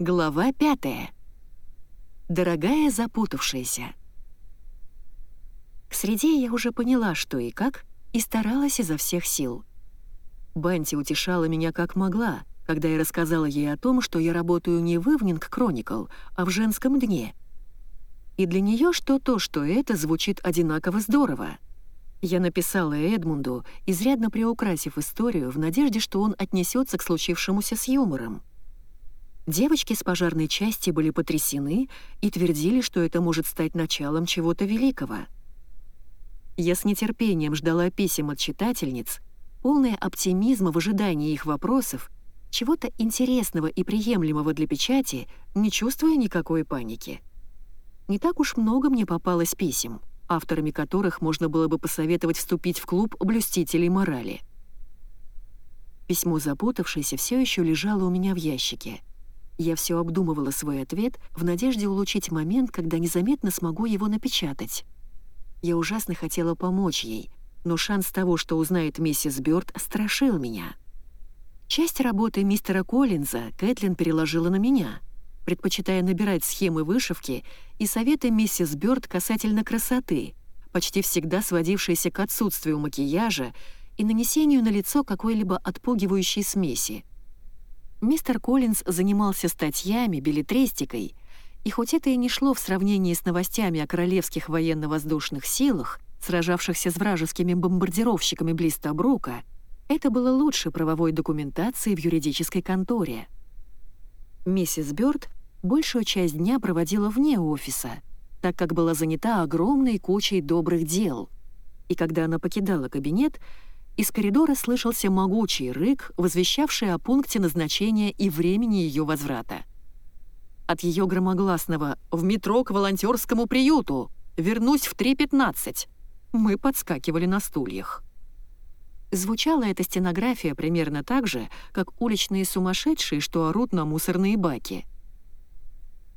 Глава пятая. Дорогая запутавшаяся. К среде я уже поняла, что и как, и старалась изо всех сил. Банти утешала меня как могла, когда я рассказала ей о том, что я работаю не в Evening Chronicle, а в женском дне. И для нее что то, что это звучит одинаково здорово. Я написала Эдмунду, изрядно приукрасив историю, в надежде, что он отнесется к случившемуся с юмором. Девочки с пожарной части были потрясены и твердили, что это может стать началом чего-то великого. Я с нетерпением ждала писем от читательниц, полная оптимизма в ожидании их вопросов, чего-то интересного и приемлемого для печати, не чувствуя никакой паники. Не так уж много мне попалось писем, авторами которых можно было бы посоветовать вступить в клуб блюстителей морали. Письмо запутавшееся все еще лежало у меня в ящике — я все обдумывала свой ответ в надежде улучшить момент, когда незаметно смогу его напечатать. Я ужасно хотела помочь ей, но шанс того, что узнает миссис Бёрд, страшил меня. Часть работы мистера Коллинза Кэтлин переложила на меня, предпочитая набирать схемы вышивки и советы миссис Бёрд касательно красоты, почти всегда сводившиеся к отсутствию макияжа и нанесению на лицо какой-либо отпугивающей смеси. Мистер Коллинз занимался статьями, билетристикой, и хоть это и не шло в сравнении с новостями о королевских военно-воздушных силах, сражавшихся с вражескими бомбардировщиками близ Табрука, это было лучше правовой документации в юридической конторе. Миссис Бёрд большую часть дня проводила вне офиса, так как была занята огромной кучей добрых дел. И когда она покидала кабинет, из коридора слышался могучий рык, возвещавший о пункте назначения и времени ее возврата. От ее громогласного «в метро к волонтерскому приюту! Вернусь в 3.15!» мы подскакивали на стульях. Звучала эта стенография примерно так же, как уличные сумасшедшие, что орут на мусорные баки.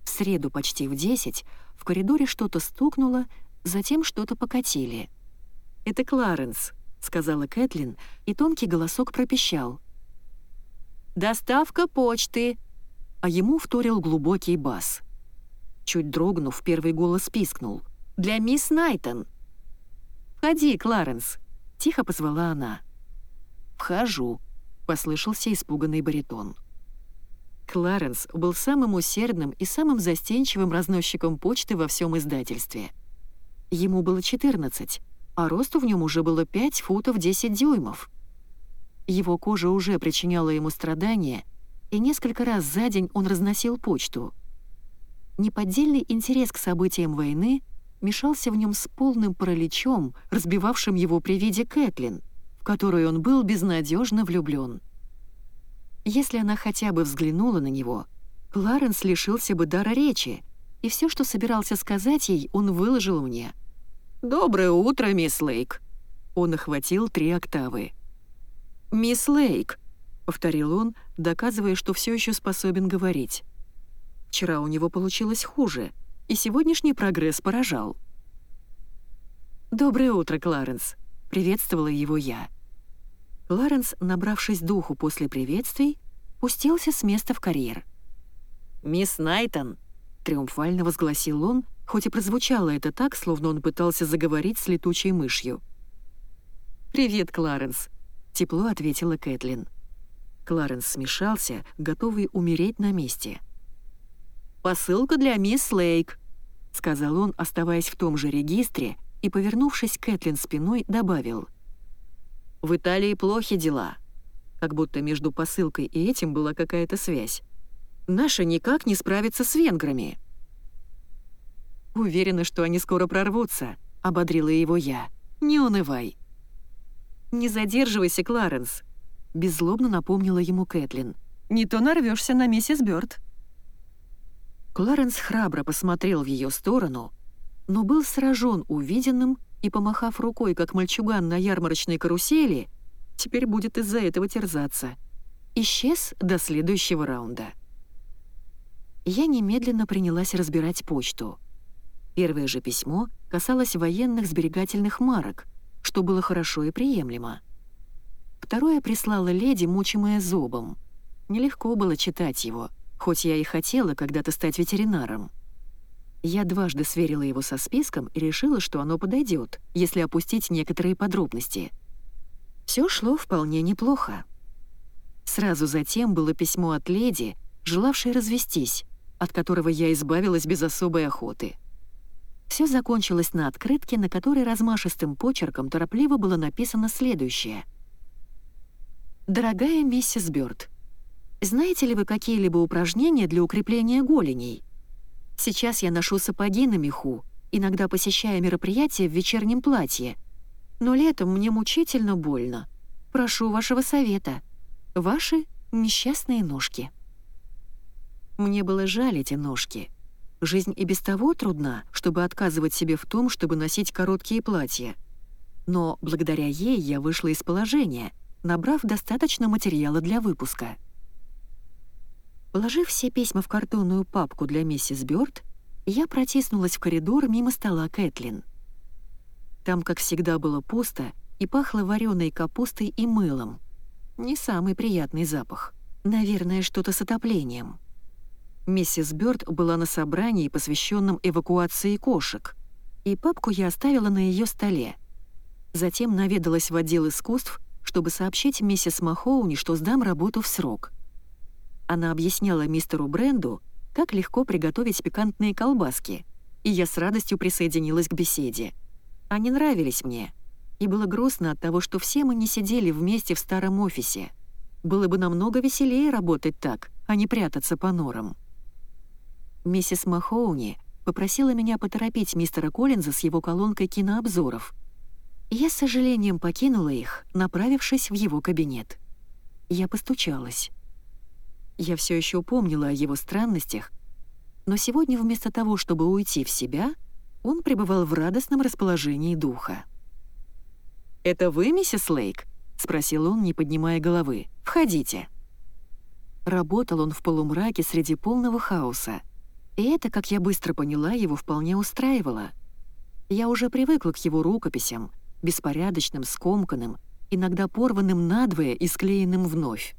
В среду почти в 10 в коридоре что-то стукнуло, затем что-то покатили. «Это Кларенс», — сказала Кэтлин, и тонкий голосок пропищал. «Доставка почты!» А ему вторил глубокий бас. Чуть дрогнув, первый голос пискнул. «Для мисс Найтон!» «Входи, Кларенс!» — тихо позвала она. «Вхожу», — послышался испуганный баритон. Кларенс был самым усердным и самым застенчивым разносчиком почты во всем издательстве. Ему было 14, а росту в нем уже было 5 футов 10 дюймов. Его кожа уже причиняла ему страдания, и несколько раз за день он разносил почту. Неподдельный интерес к событиям войны мешался в нем с полным параличом, разбивавшим его при виде Кэтлин, в которую он был безнадежно влюблен. Если она хотя бы взглянула на него, Кларенс лишился бы дара речи, и все, что собирался сказать ей, он выложил мне — «Доброе утро, мисс Лейк!» Он охватил три октавы. «Мисс Лейк!» — повторил он, доказывая, что все еще способен говорить. Вчера у него получилось хуже, и сегодняшний прогресс поражал. «Доброе утро, Кларенс!» — приветствовала его я. Кларенс, набравшись духу после приветствий, пустился с места в карьер. «Мисс Найтон!» — триумфально возгласил он, хоть и прозвучало это так, словно он пытался заговорить с летучей мышью. «Привет, Кларенс», — тепло ответила Кэтлин. Кларенс смешался, готовый умереть на месте. «Посылка для мисс Лейк», — сказал он, оставаясь в том же регистре, и, повернувшись Кэтлин спиной, добавил. «В Италии плохи дела». Как будто между посылкой и этим была какая-то связь. «Наша никак не справится с венграми». Уверена, что они скоро прорвутся», — ободрила его я. «Не унывай». «Не задерживайся, Кларенс», — беззлобно напомнила ему Кэтлин. «Не то нарвешься на миссис Бёрд». Кларенс храбро посмотрел в ее сторону, но был сражен увиденным и, помахав рукой, как мальчуган на ярмарочной карусели, теперь будет из-за этого терзаться. Исчез до следующего раунда. Я немедленно принялась разбирать почту — Первое же письмо касалось военных сберегательных марок, что было хорошо и приемлемо. Второе прислала леди, мучимая зобом. Нелегко было читать его, хоть я и хотела когда-то стать ветеринаром. Я дважды сверила его со списком и решила, что оно подойдет, если опустить некоторые подробности. Все шло вполне неплохо. Сразу затем было письмо от леди, желавшей развестись, от которого я избавилась без особой охоты. Все закончилось на открытке, на которой размашистым почерком торопливо было написано следующее. «Дорогая миссис Бёрд, знаете ли вы какие-либо упражнения для укрепления голеней? Сейчас я ношу сапоги на меху, иногда посещая мероприятия в вечернем платье. Но летом мне мучительно больно. Прошу вашего совета. Ваши несчастные ножки». Мне было жаль эти ножки. Жизнь и без того трудна, чтобы отказывать себе в том, чтобы носить короткие платья. Но благодаря ей я вышла из положения, набрав достаточно материала для выпуска. Положив все письма в картонную папку для миссис Бёрд, я протиснулась в коридор мимо стола Кэтлин. Там, как всегда, было пусто и пахло вареной капустой и мылом. Не самый приятный запах. Наверное, что-то с отоплением. Миссис Бёрд была на собрании, посвященном эвакуации кошек, и папку я оставила на ее столе. Затем наведалась в отдел искусств, чтобы сообщить миссис Махоуни, что сдам работу в срок. Она объясняла мистеру Бренду, как легко приготовить пикантные колбаски, и я с радостью присоединилась к беседе. Они нравились мне, и было грустно от того, что все мы не сидели вместе в старом офисе. Было бы намного веселее работать так, а не прятаться по норам. Миссис Махоуни попросила меня поторопить мистера Коллинза с его колонкой кинообзоров. Я с сожалением покинула их, направившись в его кабинет. Я постучалась. Я все еще помнила о его странностях, но сегодня вместо того, чтобы уйти в себя, он пребывал в радостном расположении духа. «Это вы, миссис Лейк?» — спросил он, не поднимая головы. «Входите». Работал он в полумраке среди полного хаоса. И это, как я быстро поняла, его вполне устраивало. Я уже привыкла к его рукописям, беспорядочным, скомканным, иногда порванным надвое и склеенным вновь.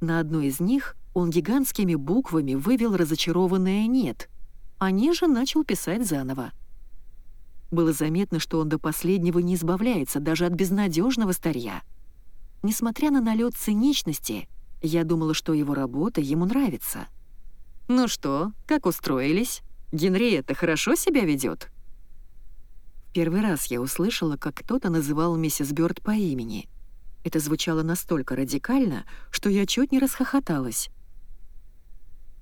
На одной из них он гигантскими буквами вывел разочарованное «нет», а ниже начал писать заново. Было заметно, что он до последнего не избавляется даже от безнадежного старья. Несмотря на налет циничности, я думала, что его работа ему нравится — «Ну что, как устроились? Генриетта хорошо себя ведет? Первый раз я услышала, как кто-то называл миссис Бёрд по имени. Это звучало настолько радикально, что я чуть не расхохоталась.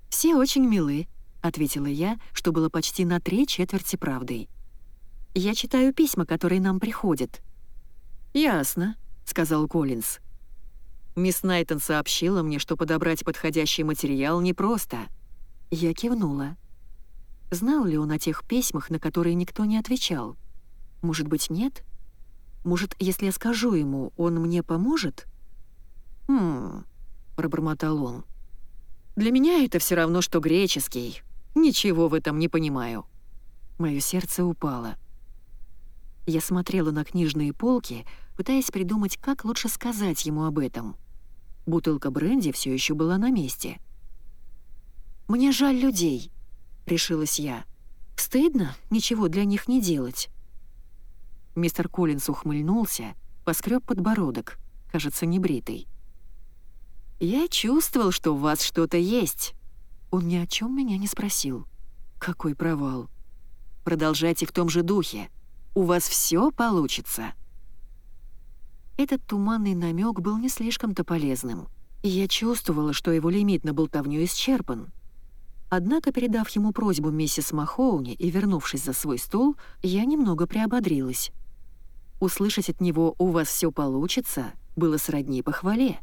«Все очень милы», — ответила я, что было почти на три четверти правдой. «Я читаю письма, которые нам приходят». «Ясно», — сказал Коллинз. «Мисс Найтон сообщила мне, что подобрать подходящий материал непросто». Я кивнула. Знал ли он о тех письмах, на которые никто не отвечал? Может быть, нет? Может, если я скажу ему, он мне поможет? «Хм...» — пробормотал он. «Для меня это все равно, что греческий. Ничего в этом не понимаю». Мое сердце упало. Я смотрела на книжные полки, пытаясь придумать, как лучше сказать ему об этом. Бутылка бренди все еще была на месте — «Мне жаль людей», — решилась я. «Стыдно ничего для них не делать». Мистер Коллинс ухмыльнулся, поскреб подбородок, кажется, небритый. «Я чувствовал, что у вас что-то есть». Он ни о чем меня не спросил. «Какой провал!» «Продолжайте в том же духе. У вас все получится». Этот туманный намек был не слишком-то полезным, я чувствовала, что его лимит на болтовню исчерпан. Однако, передав ему просьбу миссис Махоуни и вернувшись за свой стол, я немного приободрилась. Услышать от него «у вас все получится» было сродни похвале.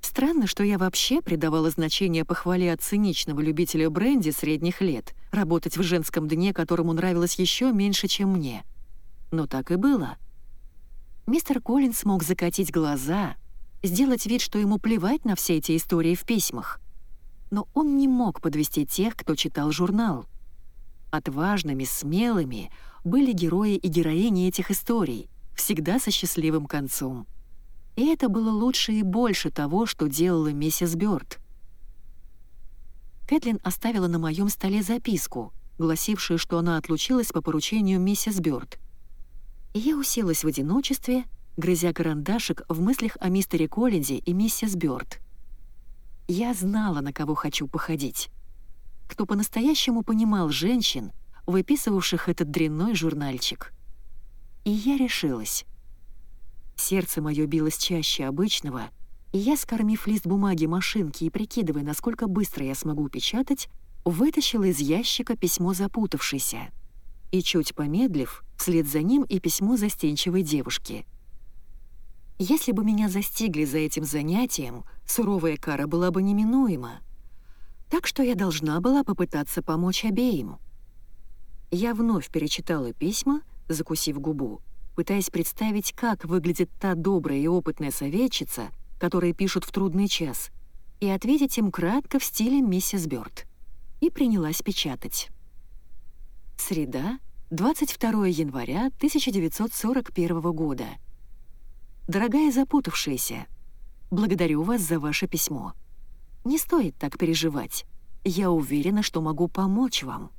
Странно, что я вообще придавала значение похвале от циничного любителя бренди средних лет, работать в женском дне, которому нравилось еще меньше, чем мне. Но так и было. Мистер Коллинс мог закатить глаза, сделать вид, что ему плевать на все эти истории в письмах — но он не мог подвести тех, кто читал журнал. Отважными, смелыми были герои и героини этих историй, всегда со счастливым концом. И это было лучше и больше того, что делала миссис Бёрд. Кэтлин оставила на моем столе записку, гласившую, что она отлучилась по поручению миссис Бёрд. И я уселась в одиночестве, грызя карандашик в мыслях о мистере Коллинзе и миссис Бёрд. Я знала, на кого хочу походить. Кто по-настоящему понимал женщин, выписывавших этот дрянной журнальчик. И я решилась. Сердце мое билось чаще обычного, и я, скормив лист бумаги машинки и прикидывая, насколько быстро я смогу печатать, вытащила из ящика письмо запутавшейся. И чуть помедлив, вслед за ним и письмо застенчивой девушки. Если бы меня застигли за этим занятием, суровая кара была бы неминуема. Так что я должна была попытаться помочь обеим. Я вновь перечитала письма, закусив губу, пытаясь представить, как выглядит та добрая и опытная советчица, которые пишут в трудный час, и ответить им кратко в стиле миссис Бёрд. И принялась печатать. Среда, 22 января 1941 года. Дорогая запутавшаяся, благодарю вас за ваше письмо. Не стоит так переживать. Я уверена, что могу помочь вам.